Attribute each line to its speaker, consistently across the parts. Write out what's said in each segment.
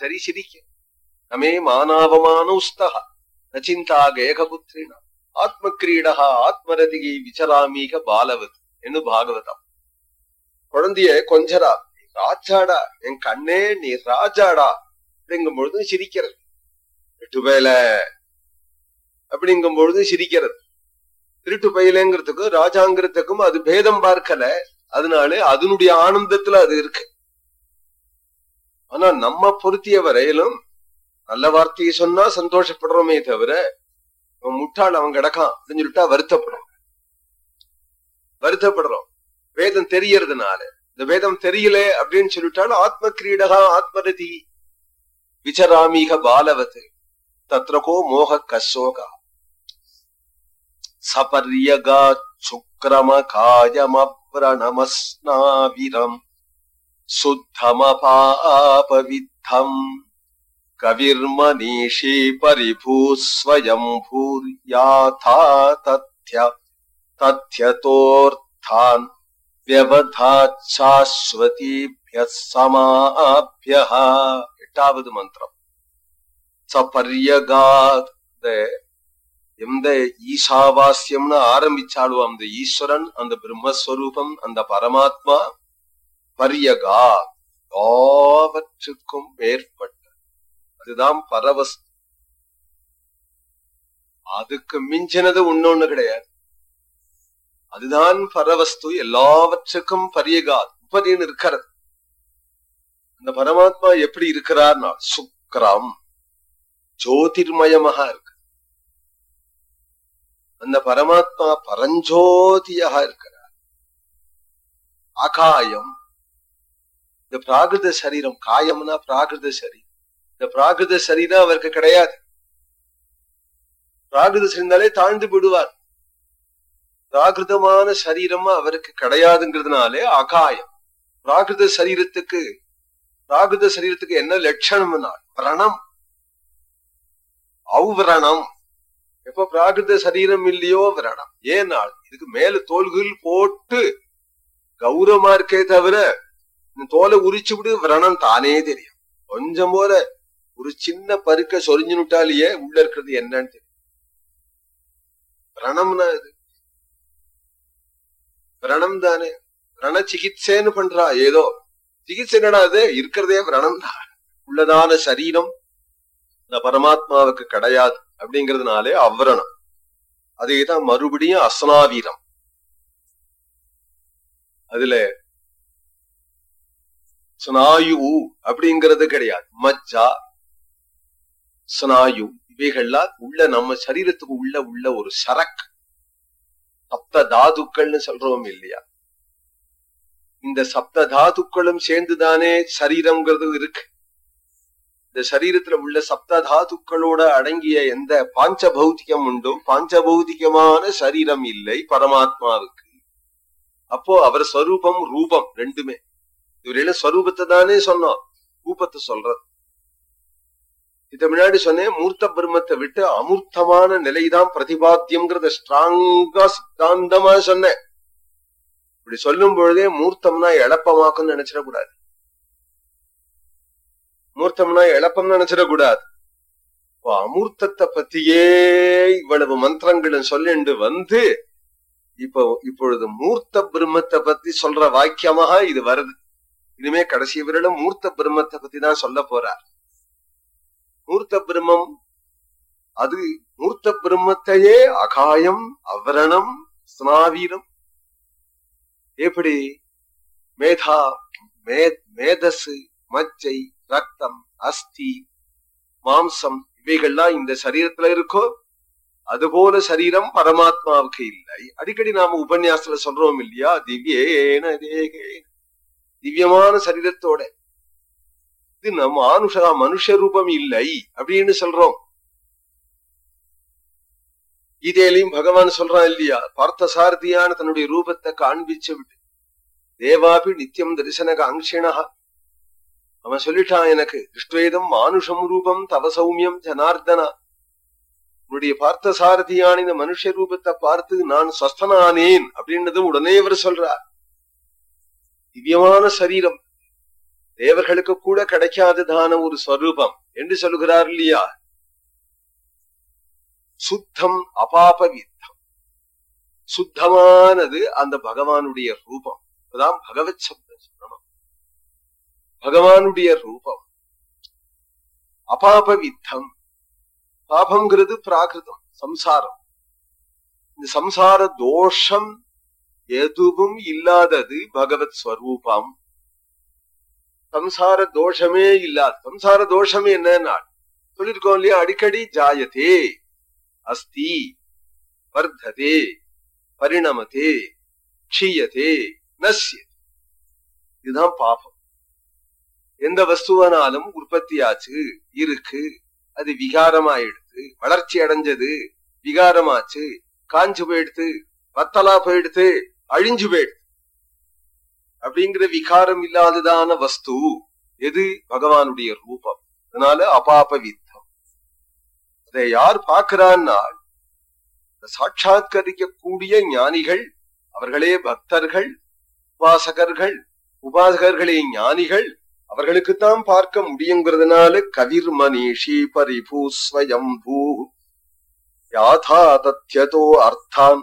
Speaker 1: சரி சிரிக்க நமே மானாவமான உஸ்தக நச்சிந்தா கேகபுத்திரினா ஆத்ம கிரீடகா ஆத்மரதிகை விசராமீக பாலவது என்று பாகவதம் குழந்தைய கொஞ்சரா நீ ராஜாடா என் கண்ணே நீ ராஜாடா அப்படிங்கும் பொழுது சிரிக்கிறது எட்டு பேல அப்படிங்கும் பொழுது சிரிக்கிறது திருட்டு பயிலங்கிறதுக்கும் ராஜாங்கிறதுக்கும் அது பேதம் பார்க்கல. அதனால அதனுடைய ஆனந்தத்துல அது இருக்கு. ஆனா நம்ம பொருத்திய வரையிலும் நல்ல வார்த்தையை சொன்னா சந்தோஷப்படுறோமே தவிர முட்டாள் அவன் கிடக்கான் அப்படின்னு சொல்லிட்டா வருத்தப்படுறோம். வருத்தப்படுறோம். வேதம் தெரியறதுனால இந்த வேதம் தெரியல அப்படின்னு சொல்லிட்டாலும் ஆத்ம கிரீடகா ஆத்மரதி. விசராமீக பாலவத். தத்ரகோ மோக கசோகா. சபர்யகா சுக்கிரம காயமப்ரணமஸ்னாவிரம் சுத்தமபாபவித்தம் கவிர்மனீஷி பரிபூ ஸ்வயம் பூர்யாதா தத்ய தத்யதோர்த்தான் வியவதாச்சாஸ்வதிபிய சமாபிய எட்டாவது மந்திரம் சபர்யகாத் எந்த ஈசாவாஸ்யம்னு ஆரம்பிச்சாலும் அந்த ஈஸ்வரன் அந்த பிரம்மஸ்வரூபம் அந்த பரமாத்மா பரியகா யாவற்றுக்கும் மேற்பட்ட அதுதான் பரவஸ்து அதுக்கு மிஞ்சினது இன்னொன்னு கிடையாது. அதுதான் பரவஸ்து எல்லாவற்றுக்கும் பரியகா உபதின்னு இருக்கிறது. அந்த பரமாத்மா எப்படி இருக்கிறார்னா சுக்ரம் ஜோதிர்மயமாக இருக்கு. அந்த பரமாத்மா பரஞ்சோதியாக இருக்கிறார். அகாயம் இந்த பிராகிருத சரீரம் காயம்னா பிராகிருத சரீரம். இந்த பிராகிருத சரீரம் அவருக்கு கிடையாது. பிராகிருத சரிந்தாலே தாழ்ந்து விடுவார். பிராகிருதமான சரீரமா அவருக்கு கிடையாதுங்கிறதுனாலே அகாயம். பிராகிருத சரீரத்துக்கு பிராகிருத சரீரத்துக்கு என்ன லட்சணம்னா பிரணம். அவ்விரணம். எப்ப பிராகிருத சரீரம் இல்லையோ விரணம். ஏனால் இதுக்கு மேல தோல்கள் போட்டு கௌரவமா இருக்கே தவிர தோலை உரிச்சு விடு விரணம் தானே தெரியும் கொஞ்சம் போல ஒரு சின்ன பருக்க சொரிஞ்சுனுட்டாலேயே உள்ள இருக்கிறது என்னன்னு தெரியும் விரணம்னா இது விரணம் தானே விரண சிகிச்சைன்னு பண்றா ஏதோ சிகிச்சை என்னடா அது இருக்கிறதே விரணம் தான் உள்ளதான சரீரம் இந்த பரமாத்மாவுக்கு கிடையாது அப்படிங்கிறதுனாலே அவ்வரணம் அதேதான் மறுபடியும் அசனாவீரம் அதுல ஸ்நாயு அப்படிங்கிறது கிடையாது. மஜ்ஜா ஸ்நாயு இவைகள்லாம் உள்ள நம்ம சரீரத்துக்கு உள்ள உள்ள ஒரு சரக் சப்த தாதுக்கள்னு சொல்றோம் இல்லையா? இந்த சப்த தாதுக்களும் சேர்ந்துதானே சரீரம்ங்கிறது இருக்கு. இந்த சரீரத்துல உள்ள சப்த தாதுக்களோட அடங்கிய எந்த பாஞ்ச பௌத்திகம் உண்டோ பாஞ்ச பௌத்திகமான சரீரம் இல்லை பரமாத்மாவுக்கு அப்போ அவர் ஸ்வரூபம் ரூபம் ரெண்டுமே. இவரையில ஸ்வரூபத்தை தானே சொன்னோம். ரூபத்தை சொல்றது இத முன்னாடி சொன்னேன் மூர்த்த பிரம்மத்தை விட்டு அமூர்த்தமான நிலைதான் பிரதிபாத்தியம்ங்கிறத ஸ்ட்ராங்கா சித்தாந்தமா சொன்னேன். இப்படி சொல்லும் பொழுதே மூர்த்தம்னா எளப்பமாக்கும்னு நினைச்சிடக்கூடாது. மூர்த்தம்னா எளப்பம் நினைச்சிடக்கூடாது. இப்போ அமூர்த்தத்தை பத்தியே இவ்வளவு மந்திரங்களும் சொல்லிண்டு வந்து இப்போ இப்பொழுது மூர்த்த பிரம்மத்தை பத்தி சொல்ற வாக்கியமாக இது வருது. இனிமே கடைசி விரலும் மூர்த்த பிரம்மத்தை பத்தி தான் சொல்ல போறார். மூர்த்த பிரம்மம் அது மூர்த்த பிரம்மத்தையே அகாயம் அவரணம் ஸ்னாவீரம் எப்படி? மேதா மே மேதசு மஜ்ஜை ரத்தம் அஸ்தி மாம்சம் இவைகள்லாம் இந்த சரீரத்துல இருக்கோ அதுபோல சரீரம் பரமாத்மாவுக்கு இல்லை. அடிக்கடி நாம உபன்யாசத்துல சொல்றோம் இல்லையா? திவ்யேன தேகேன. திவ்யமான சரீரத்தோட. இது நம்ம ஆனுஷா மனுஷ ரூபம் இல்லை அப்படின்னு சொல்றோம். கீதையிலையும் பகவான் சொல்றான் இல்லையா? பார்த்த சாரதியான தன்னுடைய ரூபத்தை காண்பிச்சு விட்டு தேவாபி நித்தியம் தரிசனக அங்ஷிணா அவன் சொல்லிட்டான் எனக்கு திருஷ்டுவேதம் மானுஷம் ரூபம் தவ சௌமியம் ஜனார்தனா. உன்னுடைய பார்த்த சாரதியான இந்த மனுஷ ரூபத்தை பார்த்து நான் ஸ்வஸ்தனானேன் அப்படின்னதும் உடனே இவர் சொல்றார். திவ்யமான சரீரம். தேவர்களுக்கு கூட கிடைக்காததான ஒரு ஸ்வரூபம். என்று சொல்லுகிறார் இல்லையா? சுத்தம் அபாபவித்தம். சுத்தமானது அந்த பகவானுடைய ரூபம். அதான் பகவத் சப்தம் சொல்லணும் பகவானுடைய ரூபம். அபாபவித்தம். பாபங்கிறது பிராகிருதம் சம்சாரம். இந்த சம்சார தோஷம் எதுவும் இல்லாதது பகவத் ஸ்வரூபம். சம்சார தோஷமே இல்லாத சம்சார தோஷம் என்னன்னா சொல்லிருக்கோம் இல்லையா? அடிக்கடி ஜாயதே அஸ்தி வர்த்ததே பரிணமதே க்ஷீயதே நசிய இதுதான் பாபம். எந்த வஸ்துவனாலும் உற்பத்தியாச்சு இருக்கு அது விகாரமாயிடுது வளர்ச்சி அடைஞ்சது விகாரமாச்சு காஞ்சு போயிடுத்து வத்தலா போயிடுத்து அழிஞ்சு போயிடுது அப்படிங்கிற விகாரம் இல்லாததான வஸ்து எது? பகவானுடைய ரூபம். அதனால அபாப வித்தம் அதை யார் பார்க்கிறான்னா சாட்சாத்கரிக்கக்கூடிய ஞானிகள் அவர்களே பக்தர்கள் உபாசகர்கள் உபாசகர்களே ஞானிகள் அவர்களுக்குத்தான் பார்க்க முடியுங்கிறதுனால கவிர் மனிஷி பரிபூ ஸ்வயம் பூ யாதா தத்யதோ அர்த்தான்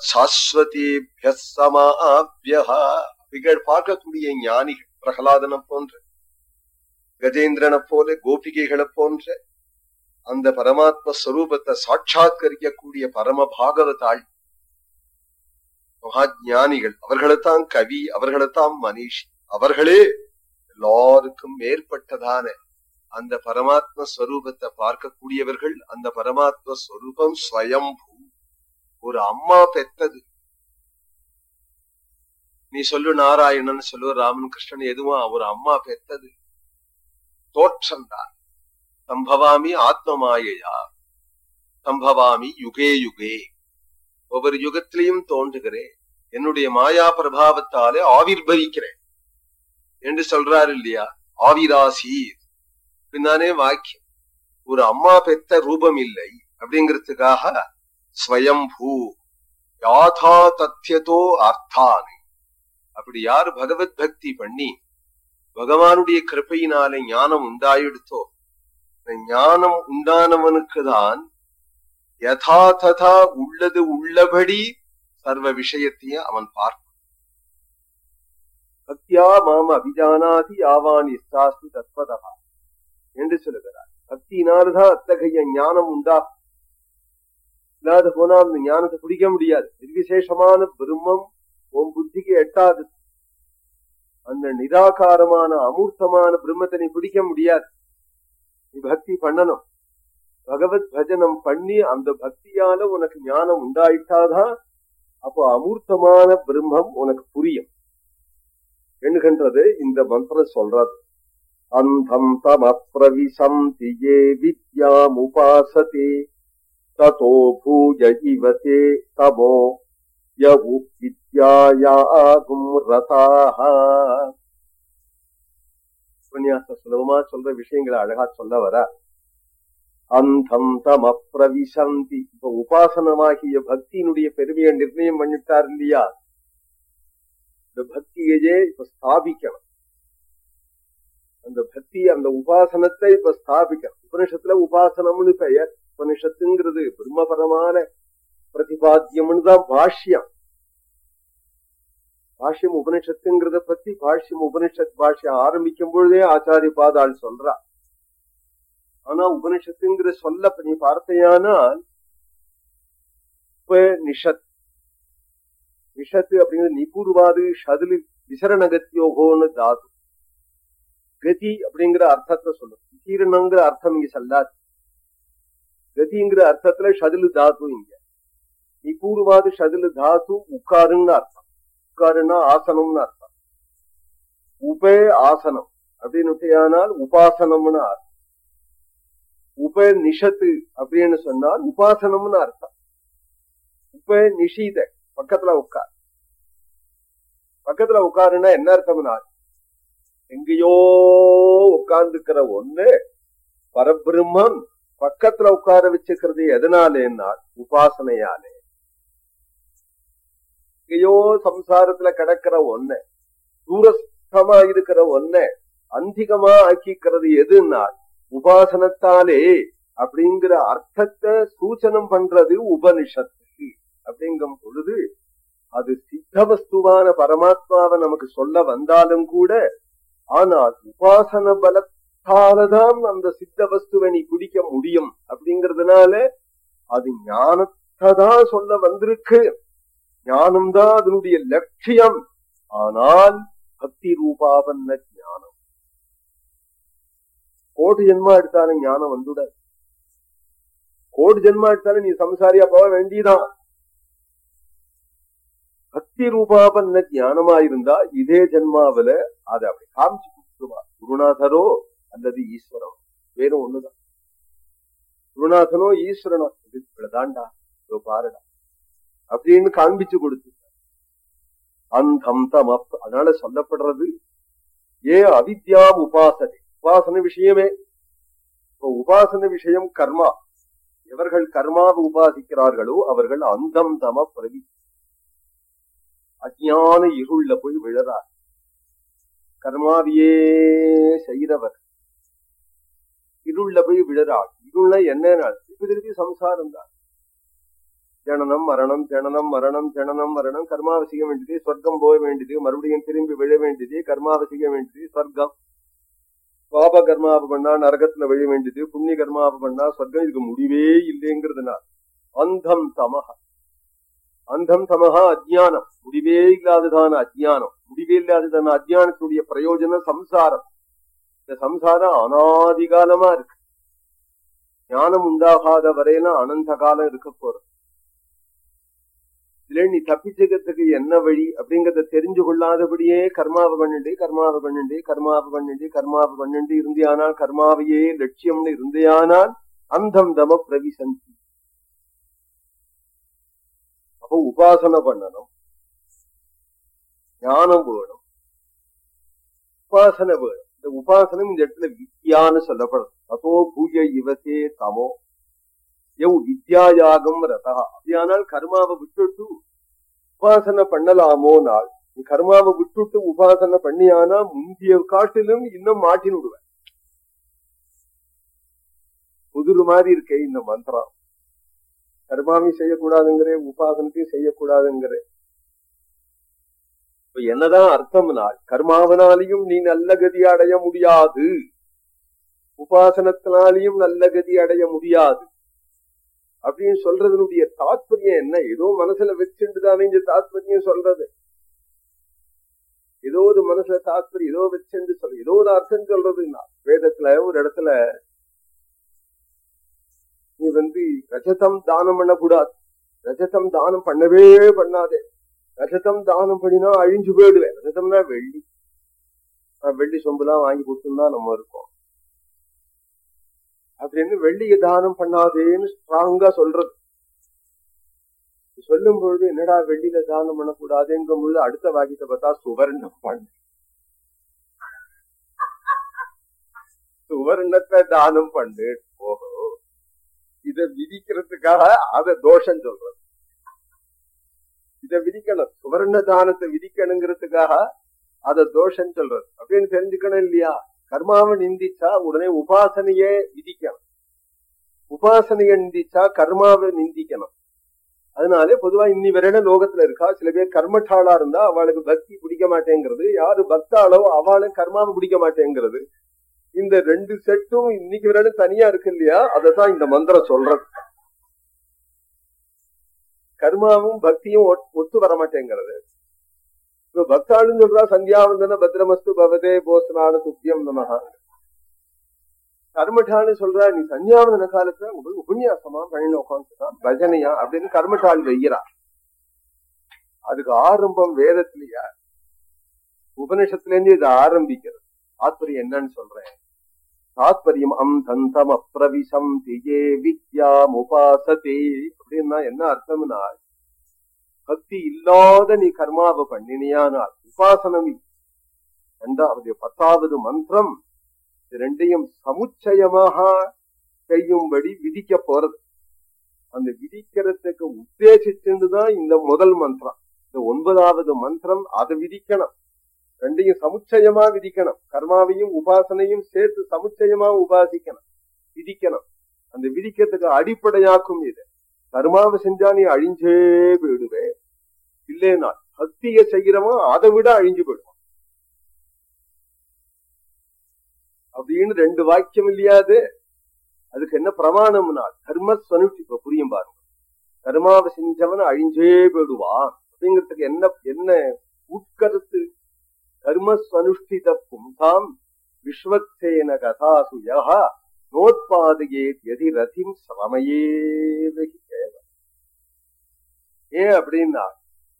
Speaker 1: சாஸ்வதேபிய பார்க்கக்கூடிய ஞானிகள் பிரகலாதனை போன்ற கஜேந்திரனை போல கோபிகைகளை போன்ற அந்த பரமாத்ம ஸ்வரூபத்தை சாட்சாத்கரிக்கக்கூடிய பரம பாகவதாள் மகாஜானிகள் அவர்களைத்தான் கவி அவர்களைத்தான் மனிஷ் அவர்களே எல்லாருக்கும் மேற்பட்டதான அந்த பரமாத்ம ஸ்வரூபத்தை பார்க்கக்கூடியவர்கள் அந்த பரமாத்ம ஸ்வரூபம் ஸ்வயம்பூ. ஒரு அம்மா பெத்தது. நீ சொல்லு நாராயணன் சொல்லு ராமன் கிருஷ்ணன் எதுவும் ஒரு அம்மா பெத்தது. தோற்றம்தான் சம்பவாமி ஆத்மமாயையா? சம்பவாமி யுகே யுகே. ஒவ்வொரு யுகத்திலையும் தோன்றுகிறேன். என்னுடைய மாயா பிரபாவத்தாலே ஆவிர்பவிக்கிறேன். என்று சொல்றாரு இல்லையா? ஆவிராசீர். பின்னானே வாக்கியம். ஒரு அம்மா பெத்த ரூபம் இல்லை. அப்படிங்கிறதுக்காக ஸ்வயம்பூ யாதா தத்தியதோ அர்த்தானு. அப்படி யார் பகவத் பக்தி பண்ணி பகவானுடைய கிருப்பையினாலே ஞானம் உண்டாயிடுத்தோ? ஞானம் உண்டானவனுக்கு தான் யதா ததா உள்ளது உள்ளபடி சர்வ விஷயத்தையும் அவன் பார்ப்பான். சத்யா மாம அபிஜானாதி யாவான் இஸ்தாஸ்து தத்வதா. என்று சொல்லுகிறார். பக்தியினால்தான் அத்தகைய ஞானம் உண்டா? இல்லாத போனா அந்த ஞானத்தை பிடிக்க முடியாது. நிர்விசேஷமான பிரம்மம் உன் புத்திக்கு எட்டாது. அந்த நிராகாரமான அமூர்த்தமான பிரம்மத்தை நீ பிடிக்க முடியாது. நீ பக்தி பண்ணணும். பகவத் பஜனம் பண்ணி அந்த பக்தியால உனக்கு ஞானம் உண்டாயிட்டாதான் அப்போ அமூர்த்தமான பிரம்மம் உனக்கு புரியும். என்கின்றது இந்த மந்திரம் சொல்றது. அந்தம் தம பிரவிசந்தி ஏ வித்யாமுபாசதே. ததோ பூஜ இவதே தமோ யவு வித்யாயாகும் ரதாக உபன்யாச சுலபமா சொல்ற விஷயங்களை அழகா சொல்ல வர அந்தம் தம பிரவிசந்தி இப்ப உபாசனமாகிய பக்தியினுடைய பெருமையை நிர்ணயம் பண்ணிட்டார் இல்லையா? இந்த பக்தியையே இப்ப ஸ்தாபிக்கணும். அந்த பக்தி அந்த உபாசனத்தை இப்ப ஸ்தாபிக்கணும். உபனிஷத்துல உபாசனம்னு பெயர். உபனிஷத்துங்கிறது பிரம்மபரமான பிரதிபாத்தியம்னு தான் பாஷ்யம். பாஷ்யம் உபனிஷத்துங்கிறத பத்தி பாஷ்யம் உபனிஷத் பாஷ்யம் ஆரம்பிக்கும் பொழுதே ஆச்சாரிய பாதாள் சொல்றா. ஆனா உபனிஷத்துங்கிற சொல்ல நீ பார்த்தையானால் நிஷத் நிஷத்து அப்படிங்கிறது நிபுர்வாது ஷதுலி விசரணகத்தியோகோன்னு தாது. கதி அப்படிங்கிற அர்த்தத்தை சொல்லும். விசீரணங்கிற அர்த்தம் இங்க செல்லாது. கதிங்கிற அர்த்தத்துல ஷதிலு தாத்து இங்க நிபூர்வாது ஷதிலு தாத்து உட்காருன்னு அர்த்தம் உட்காருன்னா ஆசனம்னு அர்த்தம் உபே ஆசனம் அப்படின்னுட்டையானால் உபாசனம்னு அர்த்தம் உப நிஷத்து அப்படின்னு சொன்னால் உபாசனம்னு அர்த்தம் உப நிஷீத பக்கத்துல உட்கார் பக்கத்துல உட்காருன்னா என்ன அர்த்தம்னா எங்கேயோ உட்கார்ந்துக்கிற ஒண்ணு பரபிரம்மன் பக்கத்துல உட்கார வச்சுக்கிறது எதனாலேன்னா உபாசனையாலே. எங்கேயோ சம்சாரத்துல கிடக்கிற ஒன்ன தூரஸ்தமா இருக்கிற ஒன்ன அந்திகமா ஆக்கிக்கிறது எதுன்னா உபாசனத்தாலே அப்படிங்கிற அர்த்தத்தை சூச்சனம் பண்றது உபனிஷத்து. அப்படிங்கும் பொழுது அது சித்தவஸ்துவான பரமாத்மாவை நமக்கு சொல்ல வந்தாலும் கூட ஆனால் உபாசன பலத்தாலதான் அந்த சித்த வஸ்துவை நீ குடிக்க முடியும் அப்படிங்கறதுனால அது ஞானத்தை தான் சொல்ல வந்திருக்கு. ஞானம்தான் அதனுடைய லட்சியம். ஆனால் பக்தி ரூபாவன்ன ஞானம். கோடி ஜென்மா எடுத்தாலும் ஞானம் வந்துட கோடி ஜென்மா எடுத்தாலும் நீ சம்சாரியா போக வேண்டிதான் பக்தி ரூபாபன்ன ஞானமா இருந்தா இதே ஜென்மாவில அதை அப்படி காமிச்சு கொடுத்துருவா குருநாதரோ அல்லது ஈஸ்வரம். வேற ஒண்ணுதான். குருநாதனோ ஈஸ்வரனோ இதுதான்டா இதோ பாருடா. அப்படின்னு காண்பிச்சு கொடுத்து அந்தம் தம் அப் அதனால சொல்லப்படுறது ஏ அவித்யாம் உபாசனை உபாசன விஷயமே. இப்போ உபாசன விஷயம் கர்மா. எவர்கள் கர்மாவை உபாசிக்கிறார்களோ அவர்கள் அந்தம் தம பிரவி அஜான இருள்ள போய் விழறார். கர்மாவியே செய்கிறவர். இருள போய் விழறாள் இருள என்னன்னு திருப்பி திருப்பி சம்சாரம் தான் ஜனனம் மரணம் ஜனனம் மரணம் ஜனனம் மரணம் கர்மாவசியம் வேண்டியது ஸ்வர்க்கம் போக வேண்டியது மறுபடியும் திரும்பி விழ வேண்டியது கர்மாவசியம் வேண்டியது ஸ்வர்க்கம் பாப கர்மாவை பண்ணா நரகத்துல விழ வேண்டியது புண்ணிய கர்மாவை பண்ணா ஸ்வர்க்கம் இதுக்கு முடிவே இல்லைங்கிறதுனால அந்தம் தமக அந்தம் தமகா அஜ்ஞானம் முடிவே இல்லாததான அஜ்ஞானம் முடிவே இல்லாததான அஜ்ஞானத்துடைய பிரயோஜனம் சம்சாரம் இந்த சம்சாரம் அனாதிகாலமா இருக்கு. ஞானம் உண்டாகாத வரையிலும் அனந்த காலம் இருக்க போறது. இதுல நீ தப்பிச்சுக்கிறதுக்கு என்ன வழி அப்படிங்கறத தெரிஞ்சு கொள்ளாதபடியே கர்மாவை பண்ணிண்டு கர்மாவை பண்ணிண்டு கர்மாவை பண்ணிண்டு கர்மாவை பண்ணிண்டு இருந்தியானால் கர்மாவையே லட்சியம்னு இருந்தியானால் அந்தம் தம பிரவிசந்தி. அப்போ உபாசனை பண்ணணும். ஞானம் வேணும். உபாசனை வேணும். இந்த உபாசனம் இந்த இடத்துல வித்யான்னு சொல்லப்படுறது அதோ பூஜை இவசே தமோ. எவ் வித்யாயாகம் ரதா. அப்படியானால் கர்மாவை விட்டுட்டு உபாசனை பண்ணலாமோ நாள். நீ கர்மாவை விட்டுட்டு உபாசனை பண்ணியானா முந்திய காட்டிலும் இன்னும் மாட்டின்னு விடுவேன். புதுரு மாதிரி இருக்கே இந்த மந்திரம். கர்மாவையும் செய்யக்கூடாதுங்கிற உபாசனத்தையும் செய்யக்கூடாதுங்கிற. இப்ப என்னதான் அர்த்தம்னால் கர்மாவனாலையும் நீ நல்ல கதி அடைய முடியாது. உபாசனத்தினாலையும் நல்ல கதி அடைய முடியாது. அப்படின்னு சொல்றதனுடைய தாத்பரியம் என்ன? ஏதோ மனசுல வச்சுட்டு தானே இந்த தாத்பரியம் சொல்றது. ஏதோ ஒரு மனசுல தாத்பரியம் ஏதோ வச்சுட்டு சொல்ற ஏதோ ஒரு அர்த்தம் சொல்றதுன்னா வேதத்துல ஒரு இடத்துல நீ வந்து ரஜதம் தானம் பண்ணக்கூடாது. ரஜதம் தானம் பண்ணவே பண்ணாதே. ரசத்தம் தானம் பண்ணினா அழிஞ்சு போயிடுவேன் ரஜதம்னா வெள்ளி வெள்ளி சொம்புலாம் வாங்கி கொடுத்துருந்தா நம்ம இருக்கோம் அப்படின்னு வெள்ளிய தானம் பண்ணாதேன்னு ஸ்ட்ராங்கா சொல்றது சொல்லும் பொழுது என்னடா வெள்ளியில தானம் பண்ணக்கூடாதுங்கும் பொழுது அடுத்த வாக்கியத்தை பார்த்தா சுவர்ணம் பண்ணு சுவர்ணத்தை தானம் பண்ணு ஓஹோ இத விதிக்கிறதுக்காக அத தோஷம் சொல்றது இதை விதிக்கணும் சுவர்ண தானத்தை விதிக்கணுங்கிறதுக்காக அத தோஷம் சொல்றது. அப்படின்னு தெரிஞ்சுக்கணும் இல்லையா? கர்மாவை நிந்திச்சா உடனே உபாசனையே விதிக்கணும். உபாசனையை நிந்திச்சா கர்மாவை நிந்திக்கணும். அதனாலே பொதுவா இன்னி வரையில லோகத்துல இருக்கா? சில பேர் கர்மட்டாளா இருந்தா அவளுக்கு பக்தி பிடிக்க மாட்டேங்கிறது. யாரு பக்தாளோ அவளும் கர்மாவை பிடிக்க மாட்டேங்கிறது. இந்த ரெண்டு செட்டும் இன்னைக்கு வரையில தனியா இருக்கு இல்லையா? அததான் இந்த மந்திரம் சொல்றது. கர்மாவும் பக்தியும் ஒத்து வரமாட்டேங்கிறது. இப்ப பக்தாளுன்னு சொல்றா சந்தியாவந்தன பத்ரமஸ்து பவதே போசனான துப்பியம் நமகா கர்மட்டான்னு சொல்றா நீ சந்தியாவந்தன காலத்துல உங்களுக்கு உபன்யாசமா பண்ணின உட்காந்துதான் பஜனையா? அப்படின்னு கர்மட்டாள் வெய்யறா. அதுக்கு ஆரம்பம் வேதத்திலேயா உபனிஷத்துல இருந்து இது ஆரம்பிக்கிறது. ஆத்திரம் என்னன்னு சொல்றேன். தாத்பரியம் அம் தந்தம் அப்ரவிசம் தியே வித்யா முபாசதே அப்படின்னா என்ன அர்த்தம்னா பக்தி இல்லாத நீ கர்மாவை பண்ணினியானால் உபாசனம் ரெண்டாவது பத்தாவது மந்திரம் ரெண்டையும் சமுச்சயமாக செய்யும்படி விதிக்க போறது. அந்த விதிக்கிறதுக்கு உத்தேசிச்சுதான் இந்த முதல் மந்திரம். இந்த ஒன்பதாவது மந்திரம் அதை விதிக்கணும். ரெண்டையும் சமுச்சயமா விதிக்கணும் கர்மாவையும் உபாசனையும் சேர்த்து சமுச்சயமா உபாசிக்கணும் விதிக்கணும் அந்த விதிக்கிறதுக்கு அடிப்படையாக்கும் இது கர்மாவை செஞ்சா நீ அழிஞ்சே போயிடுவே இல்லேனா பக்திய செய்கிறவன் அதை விட அழிஞ்சு போயிடுவான் அப்படின்னு ரெண்டு வாக்கியம் இல்லையாது அதுக்கு என்ன பிரமாணம்னா கர்மஸ்வனுஷ்டி இப்ப புரியும் பாருங்க கர்மாவை செஞ்சவன் அழிஞ்சே போயிடுவான் அப்படிங்கிறதுக்கு என்ன என்ன உட்கருத்து கர்மஸ்வனுஷ்டித பும்சாம் விஸ்வக்சேன கதாசு யஹா நோத்பாதையே எதி ரதிம் சமயேவகி கேவலம் ஏன் அப்படின்னா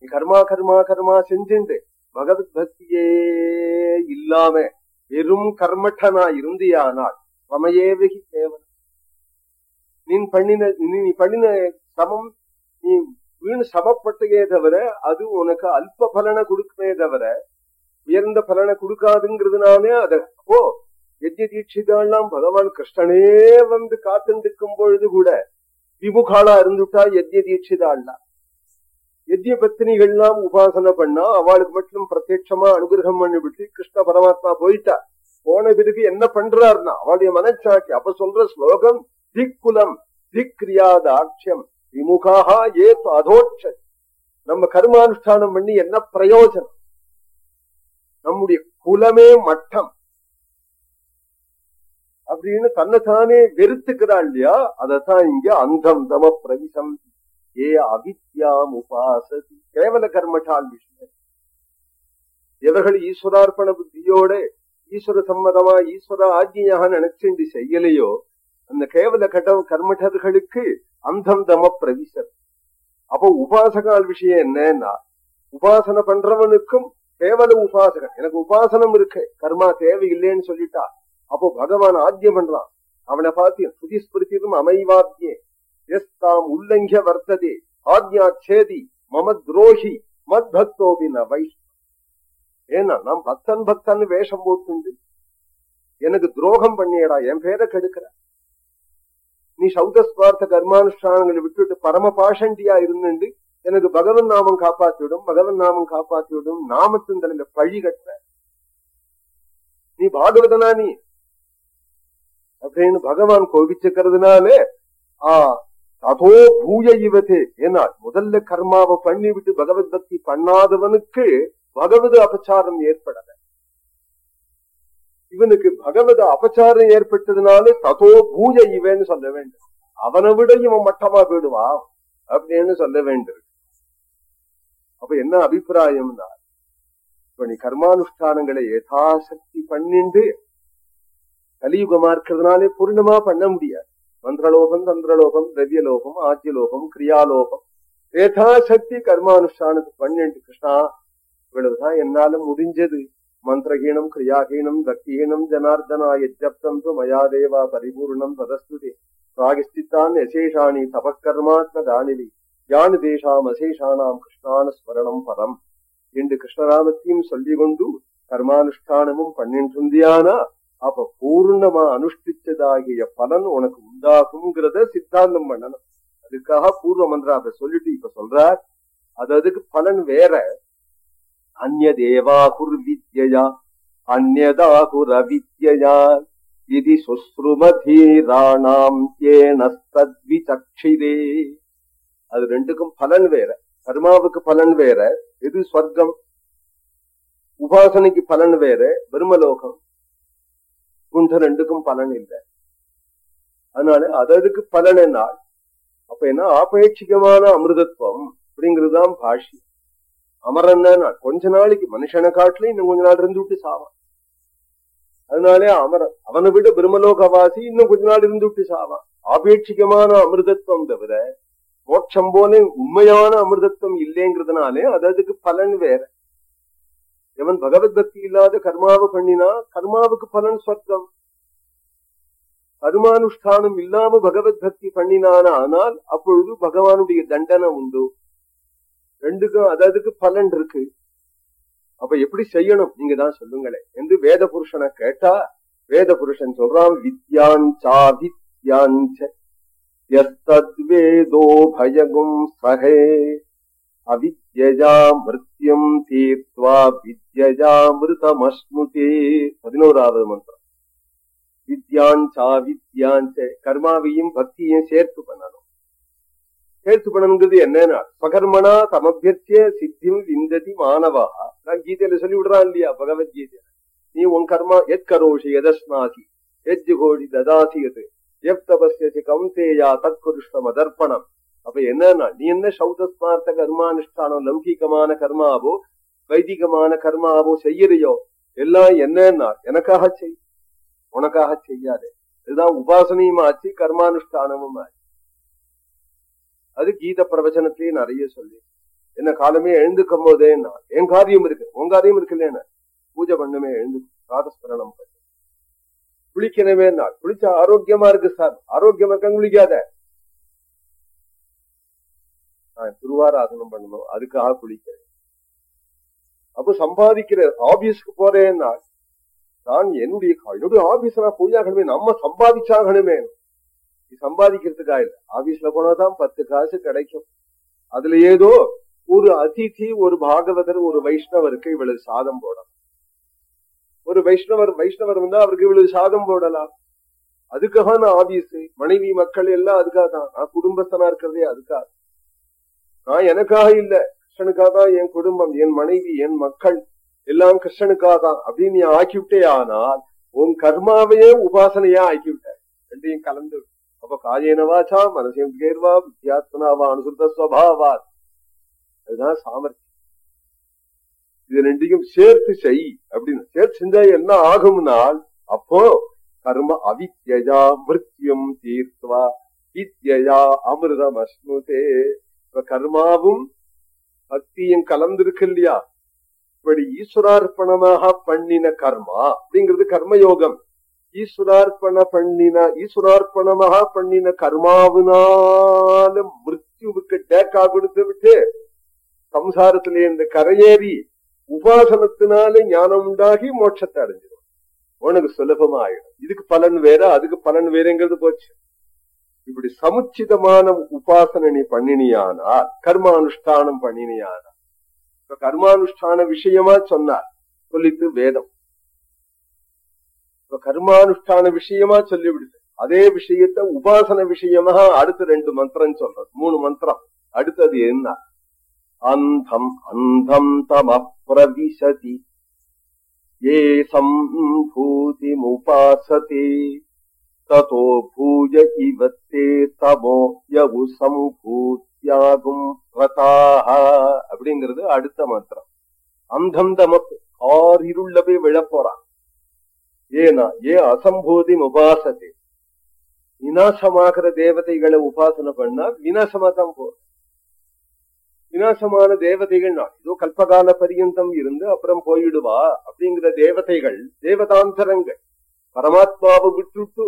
Speaker 1: நீ கர்மா கர்மா கர்மா செஞ்சுண்டு பகவத் பக்தியே இல்லாம வெறும் கர்மட்டனா இருந்தியானால் சமயேவகி கேவலம். நீ பண்ணின நீ பண்ணின சமம் நீ வீண் சமப்பட்டையே தவிர அது உனக்கு அல்ப பலனை கொடுக்கவே தவிர உயர்ந்த பலனை கொடுக்காதுங்கிறதுனாலே அத ஓ யஜ்ய தீட்சிதாலாம் பகவான் கிருஷ்ணனே வந்து காத்துருக்கும் பொழுது கூட விமுகாலா இருந்துட்டா யஜ்ய தீட்சிதாள்லாம் யஜ்ய பத்தினிகள்லாம் உபாசனை பண்ணா அவளுக்கு மட்டும் பிரத்யட்சமா அனுகிரகம் பண்ணி விட்டு கிருஷ்ண பரமாத்மா போயிட்டா. போன பிறகு என்ன பண்றாருன்னா அவளுடைய மனச்சாட்சி அப்ப சொல்ற ஸ்லோகம் திக்குலம் திக்ரியாதாட்சியம் விமுகாக ஏ அதோட்ச நம்ம கர்மானுஷ்டானம் பண்ணி என்ன பிரயோஜனம்? நம்முடைய குலமே மட்டம். அப்படின்னு தன்னைத்தானே வெறுத்துக்கிறா இல்லையா? அதத்தான் இங்க அந்தம் தம பிரவிசம் ஏ அவித்யாம் உபாசதி. கேவல கர்மட்டால் விஷயம் எவர்கள் ஈஸ்வரார்ப்பண புத்தியோட ஈஸ்வர சம்மதமா ஈஸ்வர ஆஜ்யாக நினைச்சு செய்யலையோ அந்த கேவல கட்ட கர்மட்டர்களுக்கு அந்தம் தம பிரவிசர் அப்போ உபாசகால் விஷயம் என்னன்னா உபாசனை பண்றவனுக்கும் கேவல உபாசகன் எனக்கு உபாசனம் இருக்கு. கர்மா தேவையில்லைன்னு சொல்லிட்டா. அப்போ பகவான் ஆத்தியம் பண்றான். அவனை பார்த்து சுதிஸ்பிருத்தியும் அமைவாத்தியே எஸ் தாம் உல்லங்கிய வர்த்ததே. ஆத்யா சேதி. மம துரோஹி மத் பக்தோபி ந ஏன்னா நான் பக்தன் பக்தன் வேஷம் போட்டுண்டு. எனக்கு துரோகம் பண்ணியடா. என் பேரை கெடுக்கிற. நீ சௌதஸ்வார்த்த கர்மானுஷ்டானங்களை விட்டுட்டு பரம பாஷண்டியா இருந்துண்டு. எனக்கு பகவன் நாமம் காப்பாற்றிவிடும் பகவன் நாமம் காப்பாற்றிவிடும் நாமத்தின் தலையில பழி கட்ட. நீ பாகவதனா நீ? அப்படின்னு பகவான் கோபிச்சுக்கிறதுனாலே ஆ அதோ பூய இவதே. ஏன்னா முதல்ல கர்மாவை பண்ணி விட்டு பகவத் பக்தி பண்ணாதவனுக்கு பகவத அபச்சாரம் ஏற்படல. இவனுக்கு பகவத அபச்சாரம் ஏற்பட்டதுனால ததோ பூஜ இவன்னு சொல்ல வேண்டும். அவனை விட இவன் மட்டமா போயிடுவான் அப்படின்னு சொல்ல வேண்டும். அப்ப என்ன அபிப்பிராயம்னா இப்ப நீ கர்மானுஷ்டானங்களை யதாசக்தி பண்ணிண்டு கலியுகமா இருக்கிறதுனாலே பூர்ணமா பண்ண முடியாது. மந்திரலோகம் தந்திரலோகம் திரவியலோகம் ஆஜ்யலோகம் கிரியாலோகம். யதாசக்தி கர்மானுஷ்டானத்தை பண்ணிண்டு கிருஷ்ணா இவ்வளவுதான் என்னால முடிஞ்சது. மந்திரஹீனம் கிரியாஹீனம் பக்திஹீனம் ஜனார்தனாய ஜப்தம் து மயா தேவா பரிபூர்ணம் பதஸ்துதே பிராகிஸ்தித்தான் யசேஷாணி தபக்கர்மாத்ம தபக்கர்மாத்மகானிவி யானு தேசாம் அசேஷானாம் கிருஷ்ணான ஸ்மரணம் பரம். என்று கிருஷ்ணராமத்தையும் சொல்லிக் கொண்டு கர்மானுஷ்டானமும் பண்ணின்றிருந்தியானா? அப்ப பூர்ணமா அனுஷ்டிச்சதாகிய பலன் உனக்கு உண்டாகுங்கிறத சித்தாந்தம் பண்ணணும். அதுக்காக பூர்வ அதை சொல்லிட்டு இப்ப சொல்றார். அது அதுக்கு பலன் வேற. அந்நதேவாகுர் வித்யா அந்நதாகுர் அவித்யா இது சுஸ்ருமதீராணாம் ஏனஸ்தத்விசக்ஷிரே அது ரெண்டுக்கும் பலன் வேற. கர்மாவுக்கு பலன் வேற. எது ஸ்வர்க்கம்? உபாசனைக்கு பலன் வேற. பிரம்மலோகம். குண்ட ரெண்டுக்கும் பலன் இல்லை. அதனால அததுக்கு பலன் நாள் அப்ப என்ன? ஆபேட்சிகமான அமிர்தத்துவம் அப்படிங்கிறதுதான் பாஷி அமரன் கொஞ்ச நாளைக்கு மனுஷனை காட்டுல இன்னும் கொஞ்ச நாள் இருந்து விட்டு சாவான். அதனாலே அமரன் அவனை விட பிரம்மலோகவாசி இன்னும் கொஞ்ச நாள் இருந்து விட்டு சாவான். ஆபேட்சிகமான அமிர்தத்துவம் தவிர மோட்சம் போல உண்மையான அமிர்தத்துவம் இல்லைங்கிறதுனாலே அது அதுக்கு பலன் வேற. எவன் பகவத் பக்தி இல்லாத கர்மாவை பண்ணினா கர்மாவுக்கு பலன் சொர்க்கம். கர்மானுஷ்டானம் இல்லாம பகவத் பக்தி பண்ணினான ஆனால் அப்பொழுது பகவானுடைய தண்டனை உண்டு. ரெண்டுக்கும் அது அதுக்கு பலன் இருக்கு. அப்ப எப்படி செய்யணும்? நீங்க தான் சொல்லுங்களேன். என்று வேத புருஷனை கேட்டா வேத புருஷன் சொல்றான் வித்யாஞ்சா வித்யாஞ்ச எஸ்தத்வேதோ பயகும் சகே அவித்யஜா மிருத்யம் தீர்த்வா வித்யஜா மிருதமஸ்முதே பதினோராவது மந்திரம் வித்யாஞ்சா வித்யாஞ்ச கர்மாவையும் பக்தியையும் சேர்த்து பண்ணணும். சேர்த்து பண்ணணுங்கிறது என்னன்னா ஸ்வகர்மனா தமபியத்திய சித்தியும் விந்ததி மாணவா. நான் கீதையில சொல்லி விடுறான் இல்லையா பகவத்கீதையில. நீ உன் கர்மா எத் கரோஷி எதஸ்நாசி எத் ஜுகோஷி ததாசி எது? எப் தபஸ்யசி கௌந்தேயா தர்ப்பணம் அப்ப என்னன்னா நீ என்ன சௌதஸ்மார்த்த கர்மானுஷ்டானம் லௌகிகமான கர்மாவோ வைதிகமான கர்மாவோ செய்யறியோ எல்லாம் என்னன்னா எனக்காக செய் உனக்காக செய்யாதே இதுதான் உபாசனையும் ஆச்சு கர்மானுஷ்டானமும் ஆச்சு அது கீத பிரவச்சனத்திலேயே நிறைய சொல்லி என்ன காலமே எழுந்துக்கும் போதேன்னா என் காரியம் இருக்கு? உன் காரியம் இருக்குல்ல பூஜை பண்ணுமே எழுந்து ராதஸ்மரணம் பண்ணு. குளிக்கணுமே நாள் குளிச்சா ஆரோக்கியமா இருக்கு சார்? ஆரோக்கியமா இருக்க குளிக்காத? நான் திருவாராசனம் பண்ணணும் அதுக்காக குளிக்கிறேன். அப்ப சம்பாதிக்கிற ஆபீஸ்க்கு போறேன்னா நான் என்னுடைய என்னுடைய ஆபீஸ் நான் போயாகணுமே நம்ம சம்பாதிச்சாகணுமே. சம்பாதிக்கிறதுக்கா இல்லை ஆபீஸ்ல போனாதான் பத்து காசு கிடைக்கும். அதுல ஏதோ ஒரு அதிதி ஒரு பாகவதர் ஒரு வைஷ்ணவருக்கு இவ்வளவு சாதம் போடணும். ஒரு வைஷ்ணவர் வைஷ்ணவர் வந்தா அவருக்கு இவ்வளவு சாதம் போடலாம். அதுக்காக நான் ஆபீஸ் மனைவி மக்கள் எல்லாம் அதுக்காக தான். நான் குடும்பஸ்தனா இருக்கிறதே அதுக்காக. நான் எனக்காக இல்ல கிருஷ்ணனுக்காக தான் என் குடும்பம் என் மனைவி என் மக்கள் எல்லாம் கிருஷ்ணனுக்காக தான் அப்படின்னு நீ ஆக்கிவிட்டே ஆனால் உன் கர்மாவையே உபாசனையா ஆக்கிவிட்ட ரெண்டையும் கலந்து அப்ப காயேன வாச்சா மனசேம் கேர்வா அனுசுத்த ஸ்வபாவா அதுதான் சாமர்த்தியம். இது ரெண்டையும் சேர்த்து செய் அப்படின்னு. சேர்த்து செஞ்சா என்ன ஆகும்னால் அப்போ கர்ம அவித்யா மிருத்யம் தீர்த்துவா வித்யா அமிர்தம் அஸ்முதே இப்ப கர்மாவும் பக்தியும் கலந்திருக்கு இல்லையா? இப்படி ஈஸ்வரார்ப்பணமாக பண்ணின கர்மா அப்படிங்கிறது கர்மயோகம். ஈஸ்வரார்ப்பண பண்ணின ஈஸ்வரார்ப்பணமாக பண்ணின கர்மாவினால மிருத்யுவுக்கு டேக்கா கொடுத்து விட்டு சம்சாரத்திலே இந்த கரையேறி உபாசனத்தினால ஞானம் உண்டாகி மோட்சத்தை அடைஞ்சிடும் உனக்கு சுலபமா ஆயிடும் இதுக்கு பலன் வேற அதுக்கு பலன் வேறங்கிறது போச்சு. இப்படி சமுச்சிதமான உபாசனை நீ பண்ணினியானால் கர்மானுஷ்டானம் பண்ணினியானால் இப்ப கர்மானுஷ்டான விஷயமா சொன்னார் சொல்லித்து வேதம். இப்ப கர்மானுஷ்டான விஷயமா சொல்லிவிடுது. அதே விஷயத்த உபாசன விஷயமா அடுத்த ரெண்டு மந்திரம் சொல்றது. மூணு மந்திரம். அடுத்தது என்ன? அந்தம் அந்தம் தம பிரவிசதி ஏ சம்பூதிமுபாசதே ததோ பூஜ இவத்தே தமோ யவு சம்பூத்யாகும் அப்படிங்கிறது அடுத்த மந்திரம். அந்தம் தமப்பு ஆர் இருள்ள போய் விழப்போறான். ஏனா ஏ அசம்பூதி உபாசத்தை விநாசமாகிற தேவதைகளை உபாசனை பண்ணா விநாசமா தான் போ விநாசமான தேவதைகள் நான். இதோ கல்பகால பரியந்தம் இருந்து அப்புறம் போயிடுவா அப்படிங்கிற தேவதைகள் தேவதாந்தரங்கள். பரமாத்மாவை விட்டுட்டு